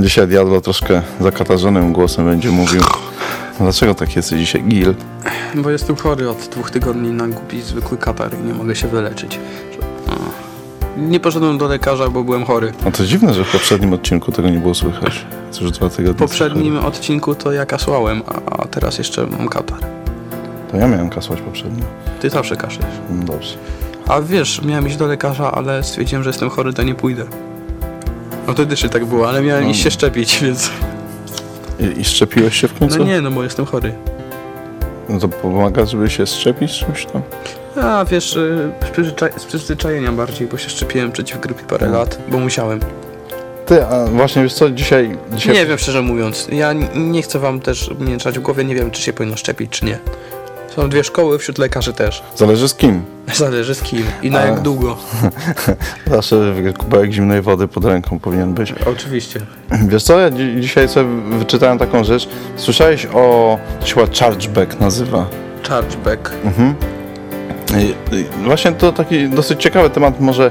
Dzisiaj Diablo troszkę zakatarzonym głosem będzie mówił. Dlaczego tak jesteś dzisiaj, Gil? Bo jestem chory od dwóch tygodni na głupi zwykły katar i nie mogę się wyleczyć. Nie poszedłem do lekarza, bo byłem chory. No to dziwne, że w poprzednim odcinku tego nie było słychać. Co już dwa tygodnie. W poprzednim odcinku to ja kasłałem, a teraz jeszcze mam katar. To ja miałem kasłać poprzednio. Ty zawsze kaszlesz. No dobrze. A wiesz, miałem iść do lekarza, ale stwierdziłem, że jestem chory, to nie pójdę. No wtedy jeszcze tak było, ale miałem No. iść się szczepić, więc... I, I szczepiłeś się w końcu? No nie, no bo jestem chory. No to pomaga, żeby się szczepić czymś tam? A wiesz, y, z, przyzwyczaj- z przyzwyczajenia bardziej, bo się szczepiłem przeciw grypie parę No. lat, bo musiałem. Ty, a właśnie wiesz co, dzisiaj... dzisiaj... Nie wiem szczerze mówiąc. Ja nie chcę wam też mieszać w głowie, nie wiem czy się powinno szczepić, czy nie. Są dwie szkoły, wśród lekarzy też. Zależy z kim. Zależy z kim i na A. jak długo. Zawsze kubełek zimnej wody pod ręką powinien być. Oczywiście. Wiesz co, ja dzi- dzisiaj sobie wyczytałem taką rzecz. Słyszałeś o... To się chyba chargeback nazywa. Chargeback. Mhm. I- i Właśnie to taki dosyć ciekawy temat, może,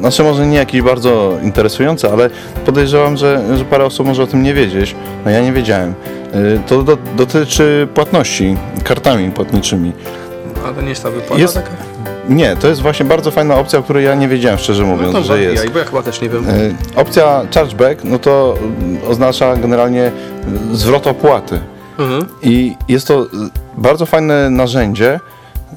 znaczy może nie jakiś bardzo interesujący, ale podejrzewam, że, że parę osób może o tym nie wiedzieć. No ja nie wiedziałem. Y, To do, dotyczy płatności kartami płatniczymi. A to nie jest ta wypłata Jest- taka? Nie, to jest właśnie bardzo fajna opcja, o której ja nie wiedziałem, szczerze No mówiąc, to że jest. zabijaj, bo ja chyba też nie wiem. Y, Opcja chargeback, no to oznacza generalnie zwrot opłaty. Mhm. I jest to bardzo fajne narzędzie.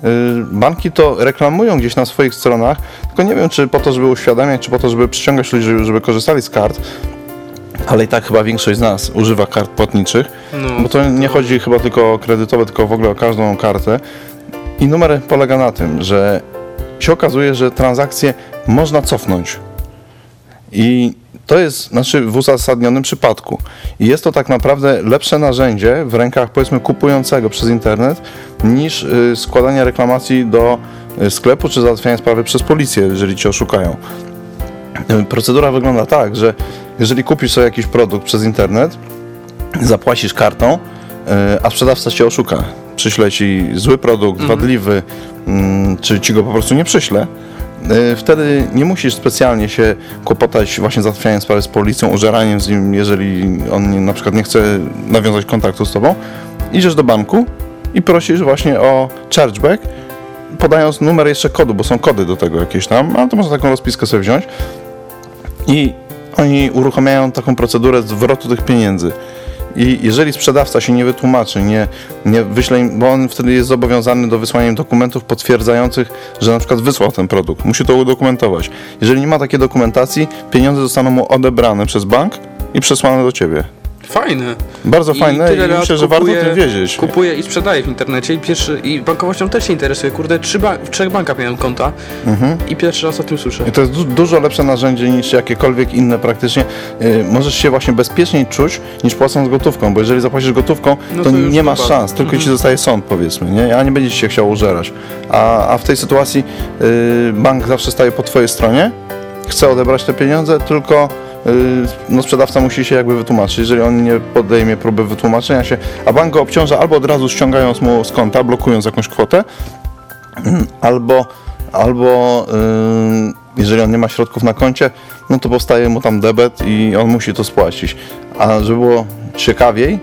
Y, Banki to reklamują gdzieś na swoich stronach, tylko nie wiem, czy po to, żeby uświadamiać, czy po to, żeby przyciągać ludzi, żeby, żeby korzystali z kart. Ale i tak chyba większość z nas używa kart płatniczych, No, bo to nie chodzi chyba tylko o kredytowe, tylko w ogóle o każdą kartę. I numer polega na tym, że się okazuje, że transakcje można cofnąć. I to jest znaczy w uzasadnionym przypadku. I jest to tak naprawdę lepsze narzędzie w rękach powiedzmy kupującego przez internet niż y, składanie reklamacji do y, sklepu czy załatwianie sprawy przez policję, jeżeli cię oszukają. Y, Procedura wygląda tak, że jeżeli kupisz sobie jakiś produkt przez internet, zapłacisz kartą, y, a sprzedawca cię oszuka. Przyśle ci zły produkt, wadliwy, mm, czy ci go po prostu nie przyśle, wtedy nie musisz specjalnie się kłopotać właśnie załatwianiem sprawy z policją, użeraniem z nim, jeżeli on na przykład nie chce nawiązać kontaktu z tobą. Idziesz do banku i prosisz właśnie o chargeback, podając numer jeszcze kodu, bo są kody do tego jakieś tam, a to można taką rozpiskę sobie wziąć i oni uruchamiają taką procedurę zwrotu tych pieniędzy. I jeżeli sprzedawca się nie wytłumaczy, nie, nie wyśle bo on wtedy jest zobowiązany do wysłania dokumentów potwierdzających, że na przykład wysłał ten produkt. Musi to udokumentować. Jeżeli nie ma takiej dokumentacji, pieniądze zostaną mu odebrane przez bank i przesłane do ciebie. Fajne. Bardzo I fajne i, myślę, że warto o tym wiedzieć. Kupuję i sprzedaję w internecie i pierwszy i bankowością też się interesuję. Kurde, trzy ba- w trzech bankach miałem konta i pierwszy raz o tym słyszę. Mhm. I to jest du- dużo lepsze narzędzie niż jakiekolwiek inne praktycznie. Yy, możesz się właśnie bezpieczniej czuć niż płacąc gotówką, bo jeżeli zapłacisz gotówką, No to, to nie masz szans, tylko Mhm. ci zostaje sąd powiedzmy, nie? A nie będzie ci się chciał użerać. A, a w tej sytuacji yy, bank zawsze staje po twojej stronie, chce odebrać te pieniądze, tylko no, sprzedawca musi się jakby wytłumaczyć. Jeżeli on nie podejmie próby wytłumaczenia się, a bank go obciąża albo od razu ściągając mu z konta, blokując jakąś kwotę, albo, albo ym, jeżeli on nie ma środków na koncie, no to powstaje mu tam debet i on musi to spłacić. A żeby było ciekawiej,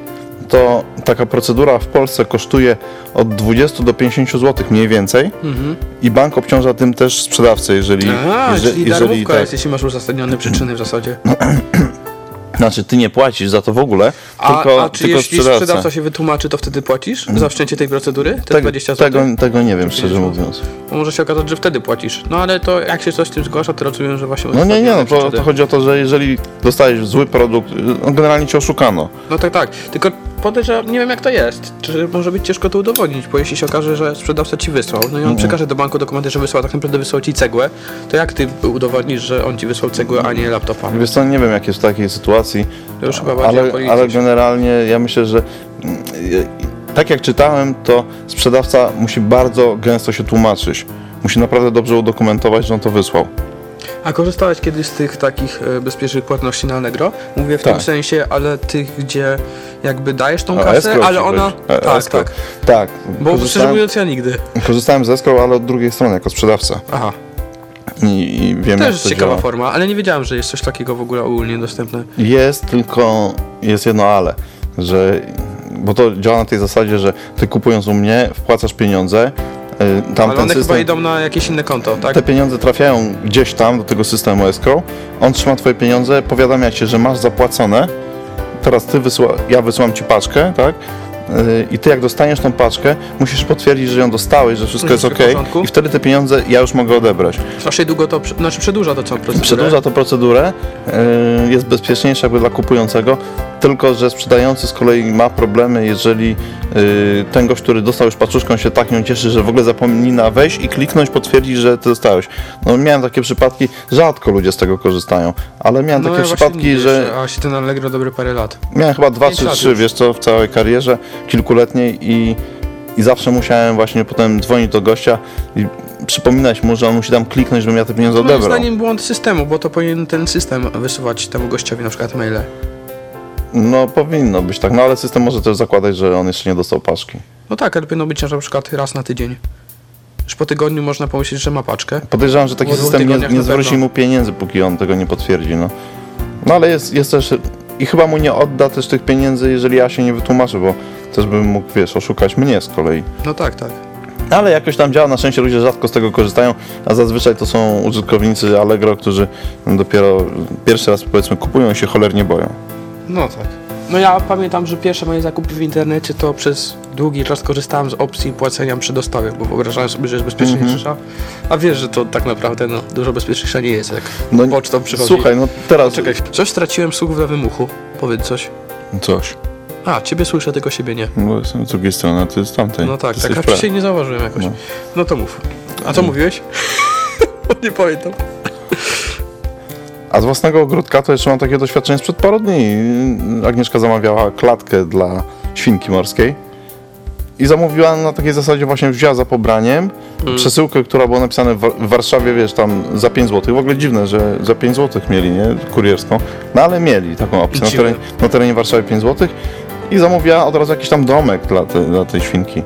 to taka procedura w Polsce kosztuje od 20 do 50 zł mniej więcej Mhm. i bank obciąża tym też sprzedawcę, jeżeli, A, jeżeli, czyli jeżeli darmówka tak, jest, jeśli masz uzasadnione przyczyny w zasadzie. znaczy ty nie płacisz za to w ogóle, A, tylko, a czy tylko jeśli sprzedawca. sprzedawca się wytłumaczy, to wtedy płacisz za wszczęcie tej procedury? Te Tego, 20 zł? tego, tego nie wiem, szczerze 50 mówiąc. Bo może się okazać, że wtedy płacisz. No ale to jak się coś z tym zgłasza, to rozumiem, że właśnie No nie, nie, no to, to chodzi o to, że jeżeli dostajesz zły produkt, no generalnie cię oszukano. No tak, tak. Tylko podejrzewam, nie wiem jak to jest. Czy może być ciężko to udowodnić, bo jeśli się okaże, że sprzedawca ci wysłał, no i on przekaże do banku dokumenty, że wysłał, tak naprawdę wysłał ci cegłę, to jak ty udowodnisz, że on ci wysłał cegłę, a nie laptopa? Wiesz co, nie wiem jak jest w takiej sytuacji, To już chyba bardziej ale, ale generalnie ja myślę, że mm, tak jak czytałem, to sprzedawca musi bardzo gęsto się tłumaczyć. Musi naprawdę dobrze udokumentować, że on to wysłał. A korzystałeś kiedyś z tych takich e, bezpiecznych płatności na Allegro? Mówię w Tak. tym sensie, ale tych, gdzie jakby dajesz tą A, kasę, ale ona... Tak, escrow. tak. Tak, Bo szczerze mówiąc ja nigdy. korzystałem z escrow, ale od drugiej strony, jako sprzedawca. Aha. I, i wiem Też jak jest to ciekawa działa. forma, ale nie wiedziałem, że jest coś takiego w ogóle ogólnie dostępne. Jest, tylko jest jedno ale, że bo to działa na tej zasadzie, że ty kupując u mnie wpłacasz pieniądze, y, tam ale one chyba system, idą na jakieś inne konto, tak? te pieniądze trafiają gdzieś tam do tego systemu escrow, on trzyma twoje pieniądze, powiadamia cię, że masz zapłacone, teraz ty wysyła, ja wysyłam ci paczkę, tak? Y, I ty jak dostaniesz tą paczkę, musisz potwierdzić, że ją dostałeś, że wszystko jest ok i wtedy te pieniądze ja już mogę odebrać. Strasznie długo to, znaczy przedłuża to całą procedurę. Przedłuża to procedurę, yy, jest bezpieczniejsza jakby dla kupującego, tylko że sprzedający z kolei ma problemy, jeżeli yy, ten gość, który dostał już paczuszką się tak nią cieszy, że w ogóle zapomina wejść i kliknąć, potwierdzić, że ty dostałeś. No miałem takie przypadki, rzadko ludzie z tego korzystają, ale miałem No takie ja przypadki, że A się ten Allegro dobre parę lat. miałem chyba dwa czy trzy, wiesz co, w całej karierze kilkuletniej i, i zawsze musiałem właśnie potem dzwonić do gościa i przypominać mu, że on musi tam kliknąć, żebym ja te pieniądze Moim odebrał. zdaniem błąd systemu, bo to powinien ten system wysyłać temu gościowi na przykład maile. No powinno być tak, no ale system może też zakładać, że on jeszcze nie dostał paczki. No tak, ale powinno być na przykład raz na tydzień. Już po tygodniu można pomyśleć, że ma paczkę. Podejrzewam, że taki dwóch system nie, nie zwróci mu pieniędzy, póki on tego nie potwierdzi, no. No ale jest, jest też, i chyba mu nie odda też tych pieniędzy, jeżeli ja się nie wytłumaczę, bo też bym mógł, wiesz, oszukać mnie z kolei. No tak, tak. Ale jakoś tam działa, na szczęście ludzie rzadko z tego korzystają, a zazwyczaj to są użytkownicy Allegro, którzy dopiero pierwszy raz powiedzmy kupują i się cholernie boją. No tak. No ja pamiętam, że pierwsze moje zakupy w internecie to przez długi czas korzystałem z opcji płacenia przy dostawie, bo wyobrażałem sobie, że jest bezpieczniejsza. A wiesz, że to tak naprawdę no, dużo bezpieczniejsza nie jest, jak No, pocztą przychodzi. Słuchaj, no teraz... Czekaj, coś straciłem słuch w lewym uchu. Powiedz coś. Coś. A, ciebie słyszę, tylko siebie nie. No jestem z drugiej strony, a ty z tamtej. No tak, tak, a wcześniej nie zauważyłem jakoś. No. No to mów. A co mówiłeś? nie pamiętam. A z własnego ogródka to jeszcze mam takie doświadczenie sprzed paru dni. Agnieszka zamawiała klatkę dla świnki morskiej i zamówiła na takiej zasadzie właśnie wzięła za pobraniem Mm. przesyłkę, która była napisana w Wa- w Warszawie, wiesz, tam za 5 zł. W ogóle dziwne, że za 5 zł mieli, nie? Kurierską. No ale mieli taką opcję na terenie, na terenie Warszawy 5 zł i zamówiła od razu jakiś tam domek dla, te, dla tej świnki.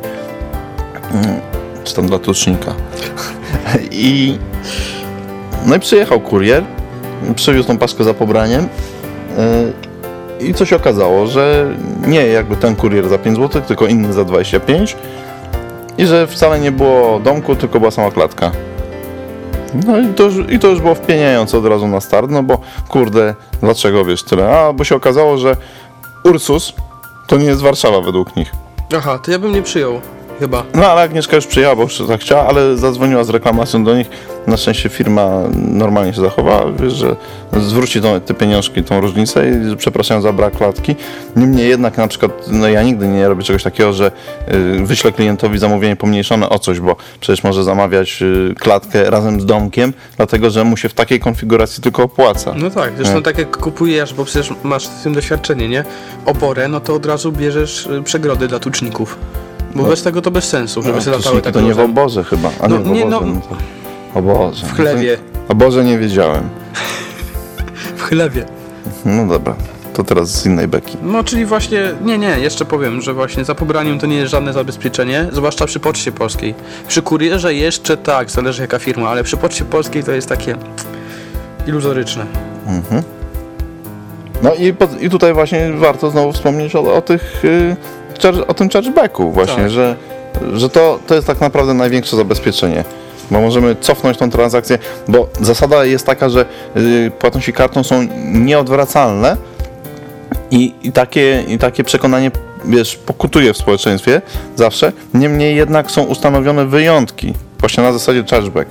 Mm, Czy tam dla tucznika. I no i przyjechał kurier, przywiózł tą paczkę za pobraniem yy, i co się okazało, że nie jakby ten kurier za 5 zł, tylko inny za 25 i że wcale nie było domku, tylko była sama klatka. No i to, już, i to już było wpieniające od razu na start, no bo kurde, dlaczego wiesz tyle? A, bo się okazało, że Ursus to nie jest Warszawa według nich. Aha, to ja bym nie przyjął. Chyba. No ale Agnieszka już przyjęła, bo już chciała, ale zadzwoniła z reklamacją do nich. Na szczęście firma normalnie się zachowała, wiesz, że zwróci tą, te pieniążki, tą różnicę i przepraszają za brak klatki. Niemniej jednak na przykład, no ja nigdy nie robię czegoś takiego, że y, wyślę klientowi zamówienie pomniejszone o coś, bo przecież może zamawiać y, klatkę razem z domkiem, dlatego że mu się w takiej konfiguracji tylko opłaca. No tak, zresztą Nie. tak jak kupujesz, bo przecież masz w tym doświadczenie, nie? Oporę, no to od razu bierzesz y, przegrody dla tuczników. Bo No. bez tego to bez sensu, żeby No, sobie latały tuczniki tak to nie w oborze chyba. A No, nie, w nie, oborze. no- No, to... O Boże. W chlewie. O Boże nie wiedziałem. W chlewie. No dobra, to teraz z innej beki. No czyli właśnie, nie, nie, jeszcze powiem, że właśnie za pobraniem to nie jest żadne zabezpieczenie, zwłaszcza przy Poczcie Polskiej. Przy kurierze jeszcze tak, zależy jaka firma, ale przy Poczcie Polskiej to jest takie iluzoryczne. Mhm. No i, po, i tutaj właśnie warto znowu wspomnieć o, o tych, y, char- o tym chargebacku właśnie, Tak. że, że to, to jest tak naprawdę największe zabezpieczenie. Bo możemy cofnąć tą transakcję, bo zasada jest taka, że y, płatności kartą są nieodwracalne i, i, takie, i takie przekonanie wiesz, pokutuje w społeczeństwie zawsze. Niemniej jednak są ustanowione wyjątki, właśnie na zasadzie chargeback.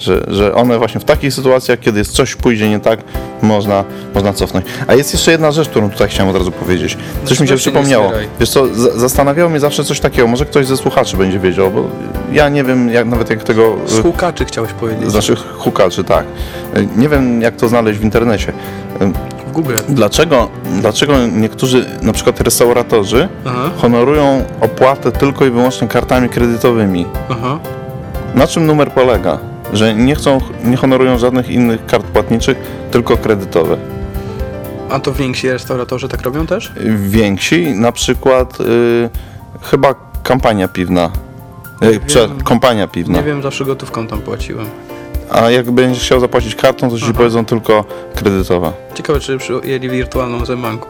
Że, że one właśnie w takich sytuacjach, kiedy jest coś pójdzie nie tak, można, można cofnąć. A jest jeszcze jedna rzecz, którą tutaj chciałem od razu powiedzieć. Coś mi się się przypomniało. zbieraj. Wiesz co, zastanawiało mnie zawsze coś takiego, może ktoś ze słuchaczy będzie wiedział, bo ja nie wiem jak, nawet jak tego... y, Z hukaczy chciałeś powiedzieć. z naszych hukaczy, tak. Y, Nie wiem jak to znaleźć w internecie. Y, W Google. Dlaczego, dlaczego niektórzy, na przykład restauratorzy, Aha, honorują opłatę tylko i wyłącznie kartami kredytowymi? aha. Na czym numer polega? Że nie chcą, nie honorują żadnych innych kart płatniczych, tylko kredytowe. A to więksi restauratorzy tak robią też? Więksi, na przykład y, chyba kampania piwna. Y, prze- wiem. kompania piwna. Nie wiem, zawsze gotówką tam płaciłem. A jak będziesz chciał zapłacić kartą, to ci powiedzą tylko kredytowa. Ciekawe, czy przyjęli wirtualną z banku,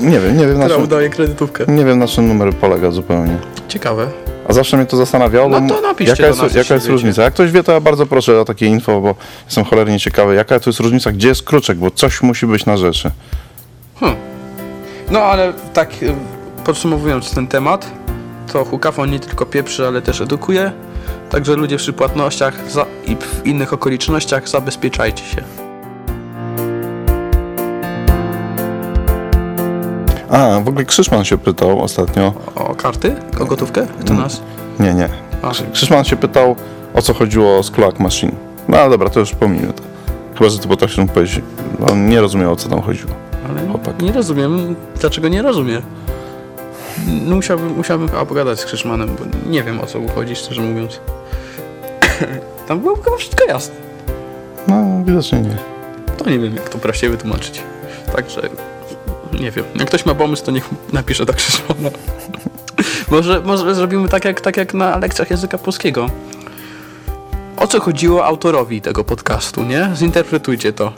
Nie wiem, nie wiem na czym, udaje kredytówkę. nie wiem na czym numer polega zupełnie. Ciekawe. A zawsze mnie to zastanawiało, No to napiszcie jaka jest, nas, jaka jest różnica. Jak ktoś wie, to ja bardzo proszę o takie info, bo jestem cholernie ciekawy, jaka to jest różnica, gdzie jest kruczek, bo coś musi być na rzeczy. Hmm. No ale tak y, podsumowując ten temat, to hukafon nie tylko pieprzy, ale też edukuje. Także ludzie przy płatnościach i w innych okolicznościach zabezpieczajcie się. A, w ogóle Krzyszman się pytał ostatnio. O karty? O gotówkę? To Mm. nas? Nie, nie. A, Krzyszman się pytał, o co chodziło z Cloak Machine. No ale dobra, to już pomijmy to. Chyba, że ty potrafisz mu powiedzieć. On nie rozumiał, o co tam chodziło. ale chłopak. nie rozumiem, dlaczego nie rozumie. No, musiałbym, musiałbym chyba pogadać z Krzyszmanem, bo nie wiem o co mu chodzi, szczerze mówiąc. Tam było chyba wszystko jasne. No, widocznie nie. To nie wiem, jak to prościej wytłumaczyć. Także nie wiem. Jak ktoś ma pomysł, to niech napisze do Krzyszmana. może, może zrobimy tak jak, tak jak na lekcjach języka polskiego. O co chodziło autorowi tego podcastu, nie? Zinterpretujcie to.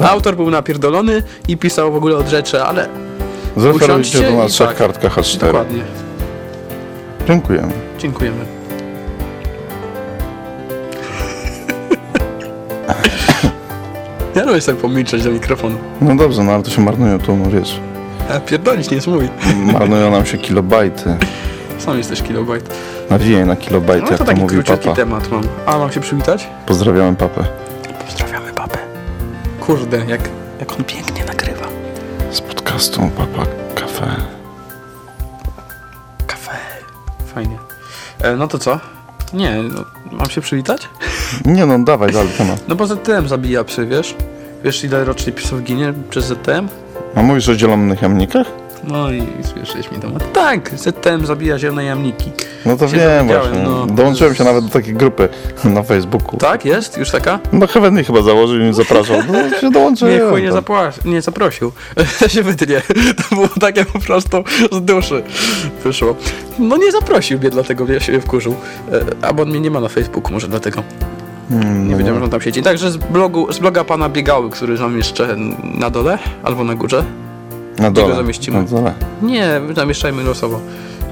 Autor był napierdolony i pisał w ogóle od rzeczy, ale Zreferujcie Usiądźcie to na i trzech tak. kartkach A4. dokładnie. Dziękujemy. Dziękujemy. Ja lubię sobie pomilczeć do mikrofonu. No dobrze, no ale to się marnują tu, no wiesz. A pierdolić nie jest mój. Marnują nam się kilobajty. Sam jesteś kilobajt. Nawijaj na kilobajty, No to jak to mówił papa. temat mam. A mam się przywitać? Pozdrawiamy papę. Pozdrawiamy papę. Kurde, jak, jak on pięknie nagrywa. Z podcastu Papa Cafe. Kafe. Fajnie. E, no to co? Nie, no, mam się przywitać? Nie no, dawaj dalej temat. No bo ZTM zabija psy, wiesz? Wiesz ile rocznie psów ginie przez ZTM? A mówisz o zielonych jamnikach? No i słyszałeś mi temat. Tak, ZTM zabija zielone jamniki. No to Się wiem właśnie. no. Dołączyłem się nawet do takiej grupy na Facebooku. Tak, jest? Już taka? No Heavenly chyba założył i mnie zapraszał. No się dołączyłem. Nie, chuj nie, zapła- nie zaprosił. Ja się wytnie. To było takie po prostu z duszy wyszło. No nie zaprosił mnie, dlatego ja się wkurzył. E, A bo on mnie nie ma na Facebooku, może dlatego. Mm, Nie no wiedziałem, że on tam siedzi. Także z, blogu, z bloga pana Biegały, który zamieszczę na dole albo na górze. Na dole. zamieścimy? Na dole. Nie, zamieszczajmy losowo.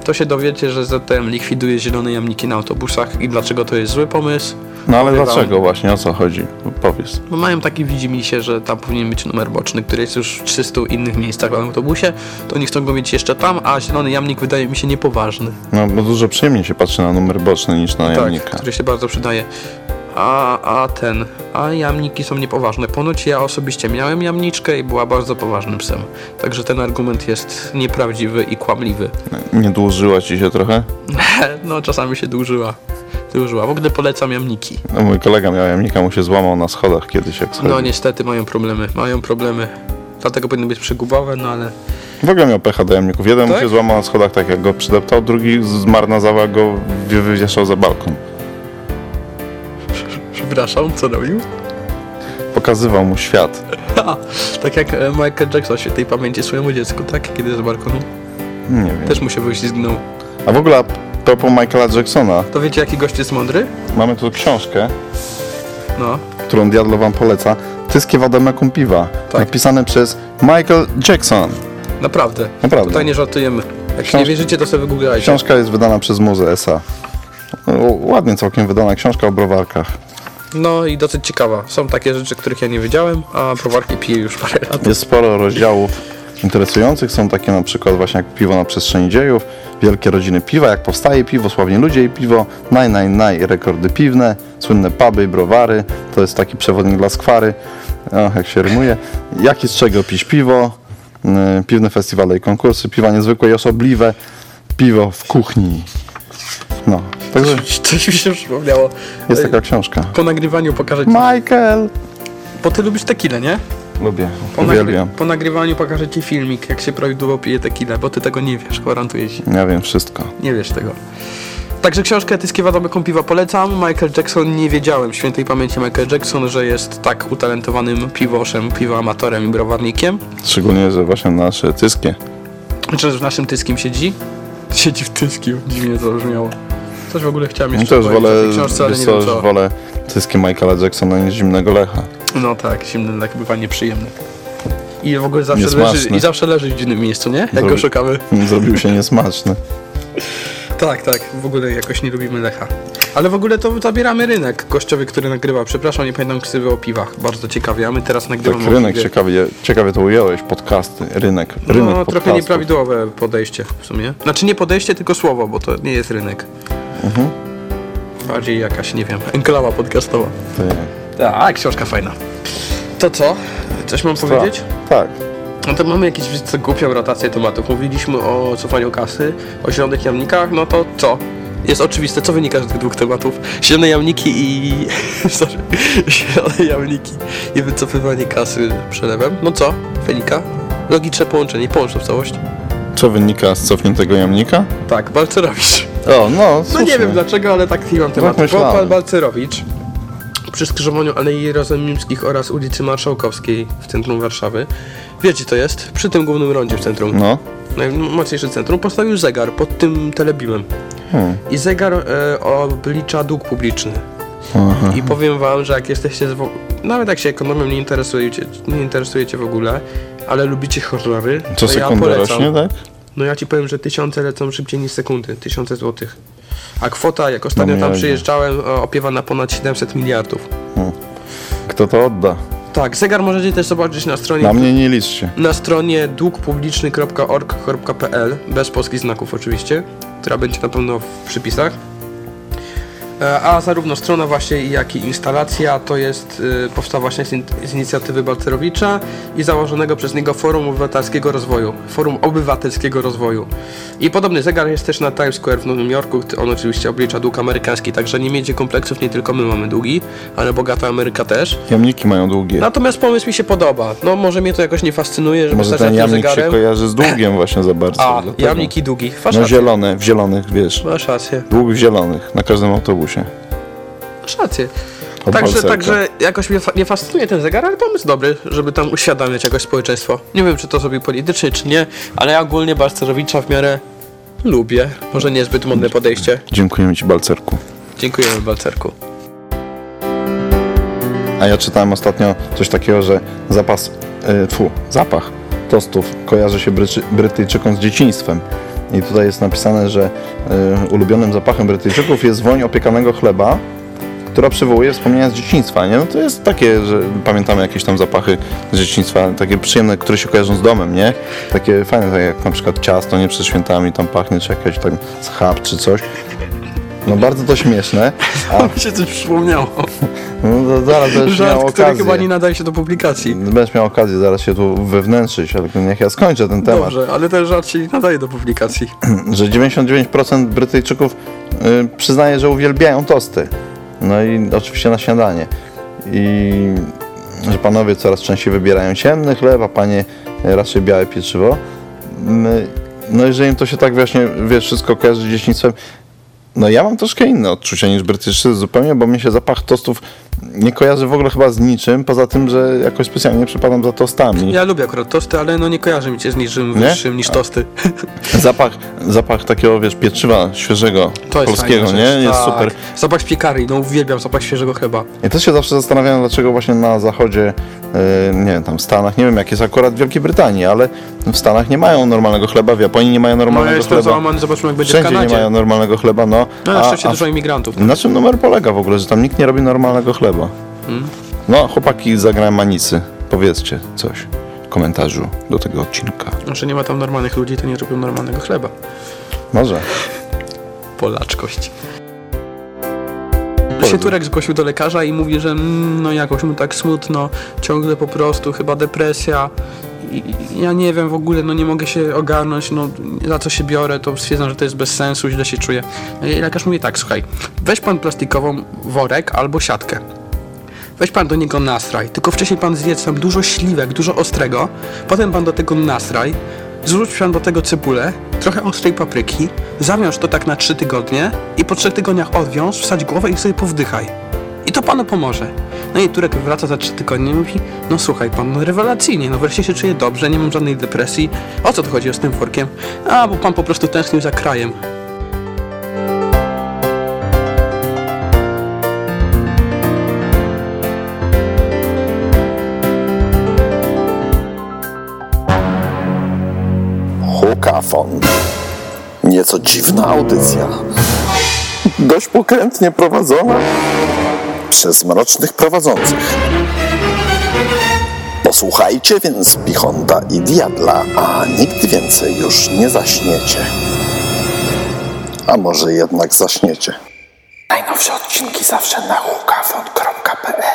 To się dowiecie, że ZTM likwiduje zielone jamniki na autobusach i dlaczego to jest zły pomysł. No ale Powiem wam. dlaczego właśnie? O co chodzi? Powiedz. Bo mają taki widzimisię, że tam powinien być numer boczny, który jest już w 300 innych miejscach w autobusie, to oni chcą go mieć jeszcze tam, a zielony jamnik wydaje mi się niepoważny. No bo dużo przyjemniej się patrzy na numer boczny niż na Tak, jamnika. który się bardzo przydaje. A, a ten, a jamniki są niepoważne. Ponoć ja osobiście miałem jamniczkę i była bardzo poważnym psem. Także ten argument jest nieprawdziwy i kłamliwy. Nie dłużyła ci się trochę? No czasami się dłużyła. Dłużyła. W ogóle polecam jamniki. No, mój kolega miał jamnika, mu się złamał na schodach kiedyś jak schodził. No niestety mają problemy, mają problemy. Dlatego powinny być przygubowe, no ale W ogóle miał pecha do jamników. Jeden mu Tak? się złamał na schodach, tak jak go przydeptał, drugi zawał, go wy- wywieszał za balkon. Przepraszam, co robił? Pokazywał mu świat. tak jak e, Michael Jackson świętej pamięci swojemu dziecku, tak? Kiedy z balkonu. Nie wiem. Też mu się wyślizgnął. A w ogóle a propos Michaela Jacksona, To wiecie jaki gość jest mądry? mamy tu książkę, No. którą Diablo wam poleca. Tyskie Wademekum Piwa. Tak. Napisane przez Michael Jackson. Naprawdę. Naprawdę. Tutaj nie żartujemy. Jak Książ- nie wierzycie, to sobie wygooglajcie. Książka jest wydana przez Muze S.A. Ładnie całkiem wydana książka o browarkach. No i dosyć ciekawa. Są takie rzeczy, których ja nie wiedziałem, a browarki piję już parę lat. Jest sporo rozdziałów interesujących. Są takie na przykład właśnie jak piwo na przestrzeni dziejów, wielkie rodziny piwa, jak powstaje piwo, sławni ludzie i piwo, naj, naj, naj, rekordy piwne, słynne puby i browary. To jest taki przewodnik dla skwary. O, jak się rymuje. Jak i z czego pić piwo, yy, piwne festiwale i konkursy, piwa niezwykłe i osobliwe, piwo w kuchni. No, także Coś mi się przypomniało. jest taka książka. Po nagrywaniu pokażę ci... Michael! Bo ty lubisz tequilę, nie? Lubię, Po, nagry... uwielbiam. po nagrywaniu pokażę ci filmik, jak się prawidłowo pije tequilę, bo ty tego nie wiesz, gwarantuję ci. Ja wiem wszystko. Nie wiesz tego. Także książkę Tyskie Wadomeką Piwa polecam. Michael Jackson, nie wiedziałem świętej pamięci Michael Jackson, że jest tak utalentowanym piwoszem, piwoamatorem i browarnikiem. Szczególnie, że właśnie nasze tyskie. Czy w naszym Tyskim siedzi? Siedzi w Tyskim, dziwnie to brzmiało. Coś w ogóle chciałem No jeszcze już powiedzieć wolę, tej książce, ale nie wiem co. wolę cyski Michaela Jacksona niż zimnego Lecha. No tak, zimny lek bywa nieprzyjemny. I w ogóle zawsze leży, i zawsze leży w dziwnym miejscu, nie? Jak go Zrobi- szukamy. Zrobił się niesmaczny. Tak, tak, w ogóle jakoś nie lubimy Lecha. Ale w ogóle to zabieramy rynek gościowy, który nagrywa. Przepraszam, nie pamiętam ksywy o piwach. Bardzo ciekawie, a my teraz Tak, nagrywamy o rynek, ciekawie, ciekawie to ująłeś, podcasty, rynek, rynek No, trochę podcastów. nieprawidłowe podejście w sumie. Znaczy nie podejście, tylko słowo, bo to nie jest rynek. Mhm. Bardziej jakaś, nie wiem, enklawa podcastowa. Tak, książka fajna. To co? Coś mam powiedzieć? Tak. No to mamy jakieś co, głupią rotację tematów. Mówiliśmy o cofaniu kasy, o zielonych jamnikach, no to co? Jest oczywiste, co wynika z tych dwóch tematów. Zielone jamniki i... Sorry. Zielone jamniki i wycofywanie kasy przelewem. No co? Wynika? Logiczne połączenie, połącz to w całość. Co wynika z cofniętego jamnika? Tak, Balcerowicz. O, no, No słusznie. nie wiem dlaczego, ale tak mam temat. Bo myślałem. pan Balcerowicz przy skrzyżowaniu Alei Jerozolimskich oraz ulicy Marszałkowskiej w centrum Warszawy. Wiecie to jest? Przy tym głównym rondzie w centrum. No. najmocniejsze centrum, postawił zegar pod tym telebimem. Hmm. I zegar e, oblicza dług publiczny. Aha. I powiem wam, że jak jesteście, zwo- nawet jak się ekonomią nie interesujecie, nie interesujecie w ogóle, ale lubicie horrory, Co to ja polecam. rośnie, tak? No ja ci powiem, że tysiące lecą szybciej niż sekundy, tysiące złotych. A kwota, jak ostatnio No tam miałem. przyjeżdżałem, opiewa na ponad 700 miliardów. Kto to odda? Tak, zegar możecie też zobaczyć na stronie Na mnie nie liczcie. na stronie długpubliczny.org.pl bez polskich znaków oczywiście, która będzie na pewno w przypisach. E, A zarówno strona właśnie jak i instalacja to jest y, powstała właśnie z, in, z inicjatywy Balcerowicza i założonego przez niego Forum Obywatelskiego Rozwoju. Forum Obywatelskiego Rozwoju. I podobny zegar jest też na Times Square w Nowym Jorku. On oczywiście oblicza dług amerykański, także nie miejcie kompleksów, nie tylko my mamy długi, ale bogata Ameryka też. Jamniki mają długie. Natomiast pomysł mi się podoba. No może mnie to jakoś nie fascynuje, żeby Może ten jamnik się zegarem. kojarzy z długiem właśnie za bardzo. A, jamniki długi. Masz No rację. zielone, w zielonych, wiesz. Masz rację. Dług w zielonych, na każdym autobusie. Masz rację. Od Także, także jakoś mnie fa- nie fascynuje ten zegar, ale pomysł dobry, żeby tam uświadamiać jakoś społeczeństwo. Nie wiem, czy to zrobił politycznie, czy nie, ale ja ogólnie Balcerowicza w miarę lubię. Może niezbyt modne podejście. Dziękujemy Ci, Balcerku. Dziękujemy, Balcerku. A ja czytałem ostatnio coś takiego, że zapas, tfu, zapach tostów kojarzy się Bryczy, Brytyjczykom z dzieciństwem. I tutaj jest napisane, że e, ulubionym zapachem Brytyjczyków jest woń opiekanego chleba, która przywołuje wspomnienia z dzieciństwa, nie? No to jest takie, że pamiętamy jakieś tam zapachy z dzieciństwa, takie przyjemne, które się kojarzą z domem, nie? Takie fajne, tak jak na przykład ciasto, nie? Przed świętami tam pachnie, czy jakiś tam schab, czy coś. No bardzo to śmieszne, a Mi się coś przypomniało. no, to zaraz będziesz miał Żart, który okazję. chyba nie nadaje się do publikacji. Będziesz miał okazję zaraz się tu wewnętrzyć, ale niech ja skończę ten temat. Dobrze, ale ten żart się nie nadaje do publikacji. Że 99% Brytyjczyków y, przyznaje, że uwielbiają tosty. No i oczywiście na śniadanie. I że panowie coraz częściej wybierają ciemny chleb, a panie raczej białe pieczywo. My, no i że im to się tak właśnie, wiesz, wszystko kojarzy z dzieciństwem. No ja mam troszkę inne odczucia niż Brytyjczycy zupełnie, bo mnie się zapach tostów nie kojarzy w ogóle chyba z niczym, poza tym, że jakoś specjalnie przepadam za tostami. Ja lubię akurat tosty, ale no nie kojarzy mi się z niczym Nie? wyższym niż tosty. Zapach, zapach takiego, wiesz, pieczywa świeżego, polskiego, nie? rzecz, Jest tak. super. Zapach piekarni, no uwielbiam zapach świeżego chleba. Ja też się zawsze zastanawiałem, dlaczego właśnie na zachodzie, e, nie wiem, tam w Stanach, nie wiem jak jest akurat w Wielkiej Brytanii, ale w Stanach nie mają normalnego chleba, w Japonii nie mają No ja normalnego jestem chleba. załamany, zobaczmy jak będzie w Wszędzie nie Kanadzie. mają normalnego chleba, no. No na szczęście a dużo imigrantów. na czym numer polega w ogóle, że tam nikt nie robi normalnego chleba? Hmm? No, chłopaki zagrałem manicy. Powiedzcie coś w komentarzu do tego odcinka. Że nie ma tam normalnych ludzi, to nie robią normalnego chleba. Może. Polaczkość. Się Turek zgłosił do lekarza i mówi, że mm, no jakoś mu tak smutno, ciągle po prostu, chyba depresja. Ja nie wiem w ogóle, no nie mogę się ogarnąć, no za co się biorę, to stwierdzam, że to jest bez sensu, źle się czuję. I lekarz mówi tak, słuchaj, weź pan plastikową worek albo siatkę. Weź pan do niego nastraj, tylko wcześniej pan zjedz tam dużo śliwek, dużo ostrego, potem pan do tego nastraj, zrzuć pan do tego cebulę, trochę ostrej papryki, zawiąż to tak na trzy tygodnie i po trzech tygodniach odwiąż, wsadź głowę i sobie powdychaj i to panu pomoże. No i Turek wraca za trzy tygodnie i mówi, no słuchaj pan, no rewelacyjnie, no wreszcie się czuję dobrze, nie mam żadnej depresji. O co tu chodziło z tym workiem? A, bo pan po prostu tęsknił za krajem. Hukafon. Nieco dziwna audycja. Dość pokrętnie prowadzona przez mrocznych prowadzących. Posłuchajcie więc Pichonda i Diabla, a nigdy więcej już nie zaśniecie. A może jednak zaśniecie. Najnowsze odcinki zawsze na hukafon.pl